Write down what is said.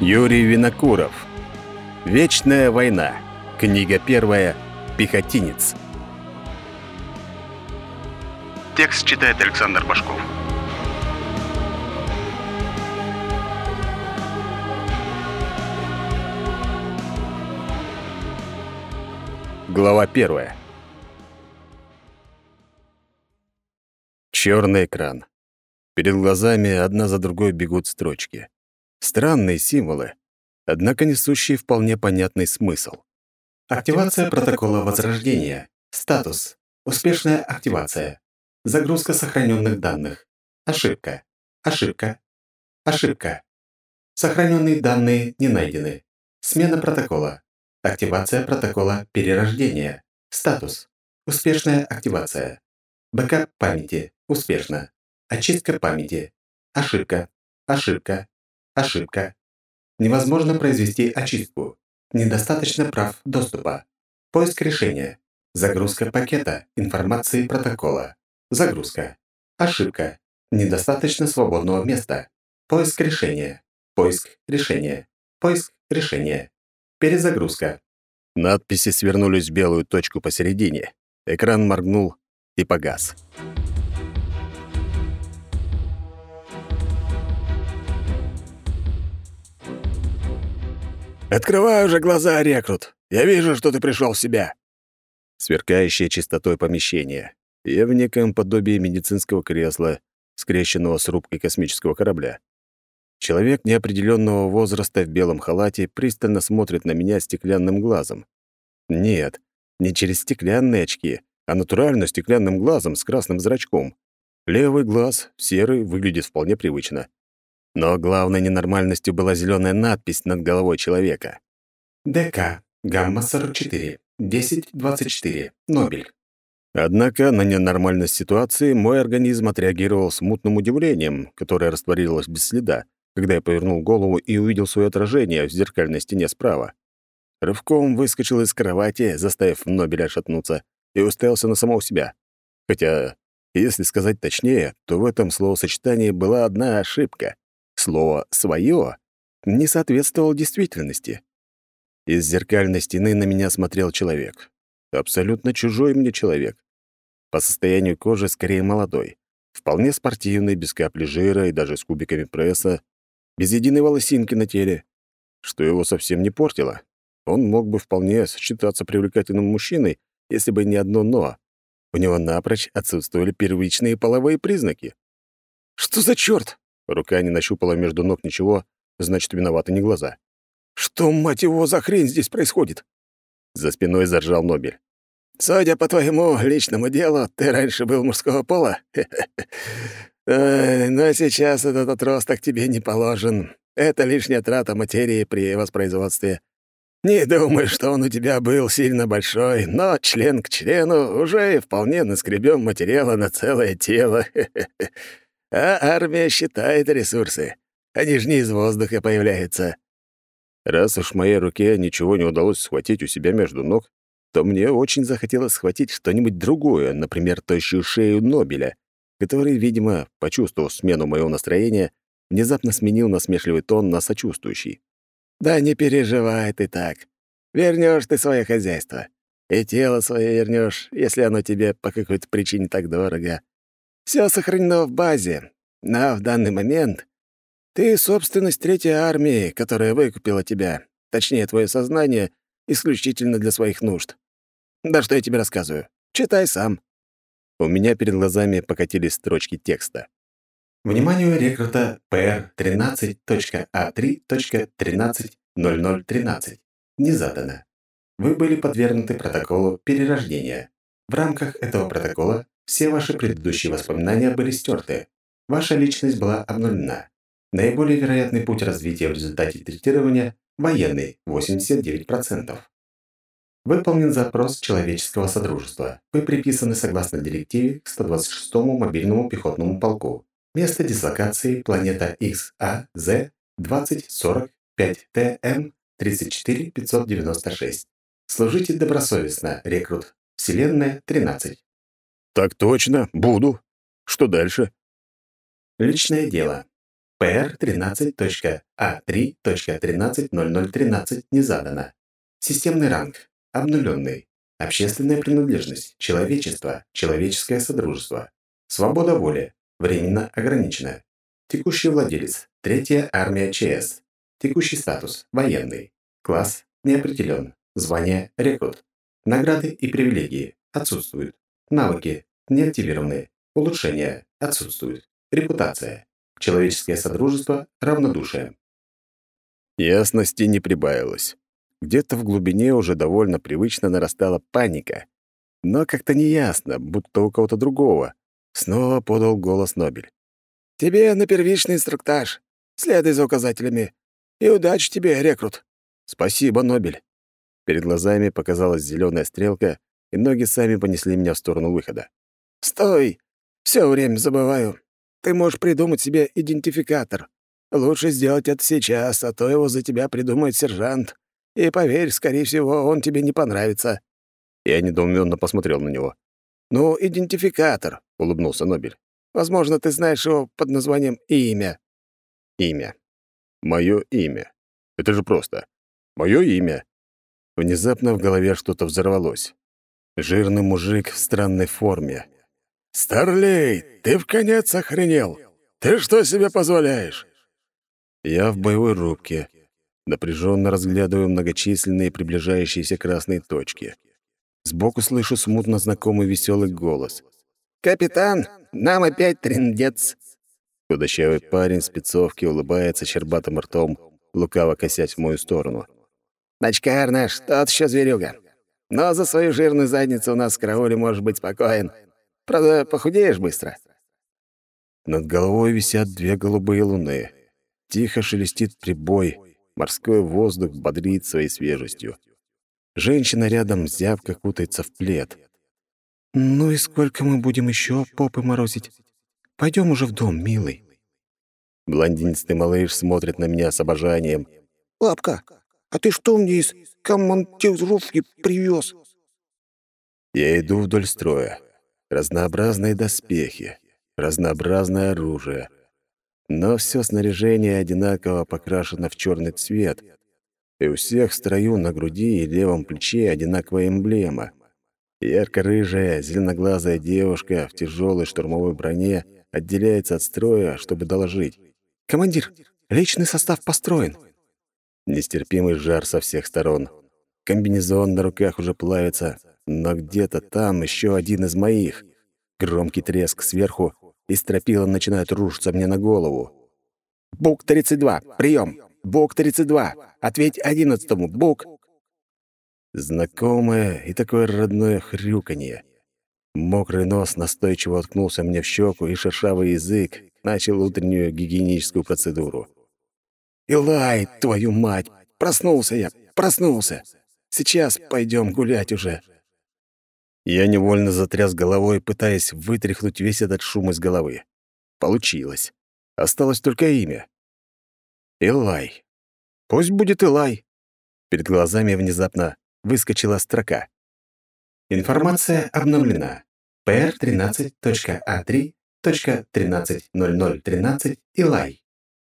Юрий Винокуров. Вечная война. Книга первая. Пехотинец. Текст читает Александр Башков. Глава первая. Черный экран. Перед глазами одна за другой бегут строчки. Странные символы, однако несущие вполне понятный смысл. Активация протокола возрождения. Статус. Успешная активация. Загрузка сохраненных данных. Ошибка. Ошибка. Ошибка. Сохраненные данные не найдены. Смена протокола. Активация протокола перерождения. Статус. Успешная активация. Бэкап памяти. Успешно. Очистка памяти. Ошибка. Ошибка. Ошибка. Невозможно произвести очистку. Недостаточно прав доступа. Поиск решения. Загрузка пакета информации протокола. Загрузка. Ошибка. Недостаточно свободного места. Поиск решения. Поиск решения. Поиск решения. Перезагрузка. Надписи свернулись в белую точку посередине. Экран моргнул и погас. «Открывай уже глаза, рекрут! Я вижу, что ты пришел в себя!» Сверкающее чистотой помещение. Я в неком подобии медицинского кресла, скрещенного с рубкой космического корабля. Человек неопределенного возраста в белом халате пристально смотрит на меня стеклянным глазом. Нет, не через стеклянные очки, а натурально стеклянным глазом с красным зрачком. Левый глаз, серый, выглядит вполне привычно. Но главной ненормальностью была зеленая надпись над головой человека. ДК. Гамма-44. 1024. Нобель. Однако на ненормальность ситуации мой организм отреагировал смутным удивлением, которое растворилось без следа, когда я повернул голову и увидел свое отражение в зеркальной стене справа. Рывком выскочил из кровати, заставив Нобеля шатнуться, и уставился на самого себя. Хотя, если сказать точнее, то в этом словосочетании была одна ошибка. Слово «своё» не соответствовало действительности. Из зеркальной стены на меня смотрел человек. Абсолютно чужой мне человек. По состоянию кожи скорее молодой. Вполне спортивный, без капли жира и даже с кубиками пресса, без единой волосинки на теле, что его совсем не портило. Он мог бы вполне сочетаться привлекательным мужчиной, если бы не одно «но». У него напрочь отсутствовали первичные половые признаки. «Что за чёрт?» Рука не нащупала между ног ничего, значит, виноваты не глаза. «Что, мать его, за хрень здесь происходит?» За спиной заржал Нобель. «Судя по твоему личному делу, ты раньше был мужского пола? Но сейчас этот отросток тебе не положен. Это лишняя трата материи при воспроизводстве. Не думаю, что он у тебя был сильно большой, но член к члену уже вполне наскребем материала на целое тело. А армия считает ресурсы. Они же не из воздуха появляются. Раз уж моей руке ничего не удалось схватить у себя между ног, то мне очень захотелось схватить что-нибудь другое, например, тощую шею Нобеля, который, видимо, почувствовав смену моего настроения, внезапно сменил насмешливый тон на сочувствующий. «Да не переживай ты так. Вернешь ты свое хозяйство. И тело свое вернешь, если оно тебе по какой-то причине так дорого. Все сохранено в базе, но в данный момент ты — собственность Третьей армии, которая выкупила тебя, точнее, твое сознание, исключительно для своих нужд. Да что я тебе рассказываю? Читай сам». У меня перед глазами покатились строчки текста. Вниманию рекрута PR13.A3.13.0013 не задано. Вы были подвергнуты протоколу перерождения. В рамках этого протокола все ваши предыдущие воспоминания были стерты. Ваша личность была обнулена. Наиболее вероятный путь развития в результате третирования – военный – 89%. Выполнен запрос человеческого содружества. Вы приписаны согласно директиве к 126-му мобильному пехотному полку. Место дислокации – планета XAZ 2040 5ТМ 34596. Служите добросовестно, рекрут. Вселенная 13. Так точно, буду. Что дальше? Личное дело. PR13.A3.130013 не задано. Системный ранг. Обнуленный. Общественная принадлежность. Человечество. Человеческое содружество. Свобода воли. Временно ограничена. Текущий владелец. Третья армия ЧС. Текущий статус. Военный. Класс. Не определен. Звание. Рекрут. Награды и привилегии. Отсутствуют. Навыки. Не активированы. Улучшения. Отсутствуют. Репутация. Человеческое содружество. Равнодушие. Ясности не прибавилось. Где-то в глубине уже довольно привычно нарастала паника. Но как-то неясно, будто у кого-то другого. Снова подал голос Нобель. «Тебе на первичный инструктаж. Следуй за указателями. И удачи тебе, рекрут». «Спасибо, Нобель». Перед глазами показалась зеленая стрелка, и ноги сами понесли меня в сторону выхода. «Стой! Все время забываю. Ты можешь придумать себе идентификатор. Лучше сделать это сейчас, а то его за тебя придумает сержант. И поверь, скорее всего, он тебе не понравится». Я недоуменно посмотрел на него. «Ну, идентификатор», — улыбнулся Нобель. «Возможно, ты знаешь его под названием «Имя». Имя. Моё имя. Это же просто. Моё имя. Внезапно в голове что-то взорвалось. Жирный мужик в странной форме. «Старлей, ты в конец охренел! Ты что себе позволяешь?» Я в боевой рубке, напряженно разглядываю многочисленные приближающиеся красные точки. Сбоку слышу смутно знакомый веселый голос. «Капитан, нам опять трындец!» Худощавый парень спецовки улыбается щербатым ртом, лукаво косясь в мою сторону. «Ночкар наш, тот еще зверюга. Но за свою жирную задницу у нас в карауле можешь быть спокоен. Правда, похудеешь быстро». Над головой висят две голубые луны. Тихо шелестит прибой, морской воздух бодрит своей свежестью. Женщина рядом зябко кутается в плед. «Ну и сколько мы будем еще попы морозить? Пойдем уже в дом, милый». Блондинистый малыш смотрит на меня с обожанием. «Лапка, а ты что мне из командировки привез? Я иду вдоль строя. Разнообразные доспехи, разнообразное оружие. Но все снаряжение одинаково покрашено в черный цвет, и у всех в строю на груди и левом плече одинаковая эмблема. Ярко-рыжая, зеленоглазая девушка в тяжелой штурмовой броне отделяется от строя, чтобы доложить. «Командир, личный состав построен». Нестерпимый жар со всех сторон. Комбинезон на руках уже плавится, но где-то там еще один из моих. Громкий треск сверху, и стропила начинают рушиться мне на голову. «Бук-32, прием! Бук-32, ответь одиннадцатому, Бук!» Знакомое и такое родное хрюканье. Мокрый нос настойчиво уткнулся мне в щеку, и шершавый язык начал утреннюю гигиеническую процедуру. «Илай, твою мать! Проснулся я! Проснулся! Сейчас пойдем гулять уже!» Я невольно затряс головой, пытаясь вытряхнуть весь этот шум из головы. Получилось. Осталось только имя. Илай. Пусть будет Илай. Перед глазами внезапно выскочила строка. Информация обновлена. PR13.A3.130013 Илай.